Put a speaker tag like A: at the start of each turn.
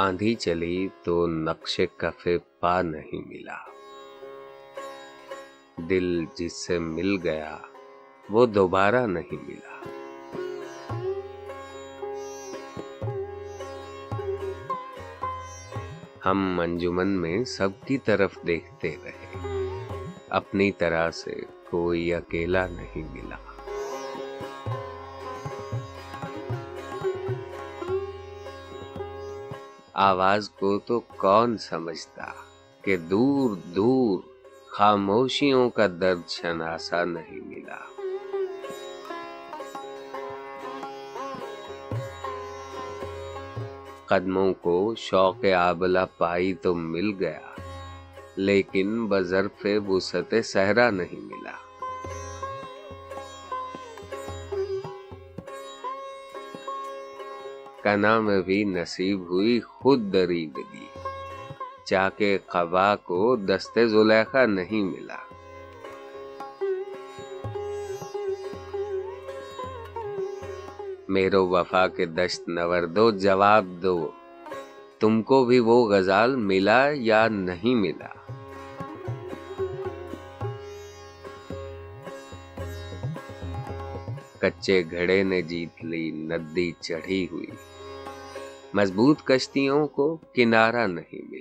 A: آندھی چلی تو نقش کفے پا نہیں ملا۔ دل جس سے مل گیا، وہ دوبارہ نہیں ملا۔ ہم انجمن میں سب کی طرف دیکھتے رہے۔ اپنی طرح سے کوئی اکیلا نہیں ملا۔ آواز کو تو کون سمجھتا کہ دور دور خاموشیوں کا درد شناسا نہیں ملا۔ قدموں کو شوق آبلا پائی تو مل گیا، لیکن بظرف وسط صحرا نہیں ملا۔ کنا میں بھی نصیب ہوئی خود دریدگی چا کے قبا کو دستے زلیخا نہیں ملا۔ میرو وفا کے دشت نور دو، جواب دو۔ تم کو بھی وہ غزال ملا یا نہیں ملا؟ کچے گھڑے نے جیت لی ندی چڑھی ہوئی۔ مضبوط کشتیوں کو کنارہ نہیں ملا۔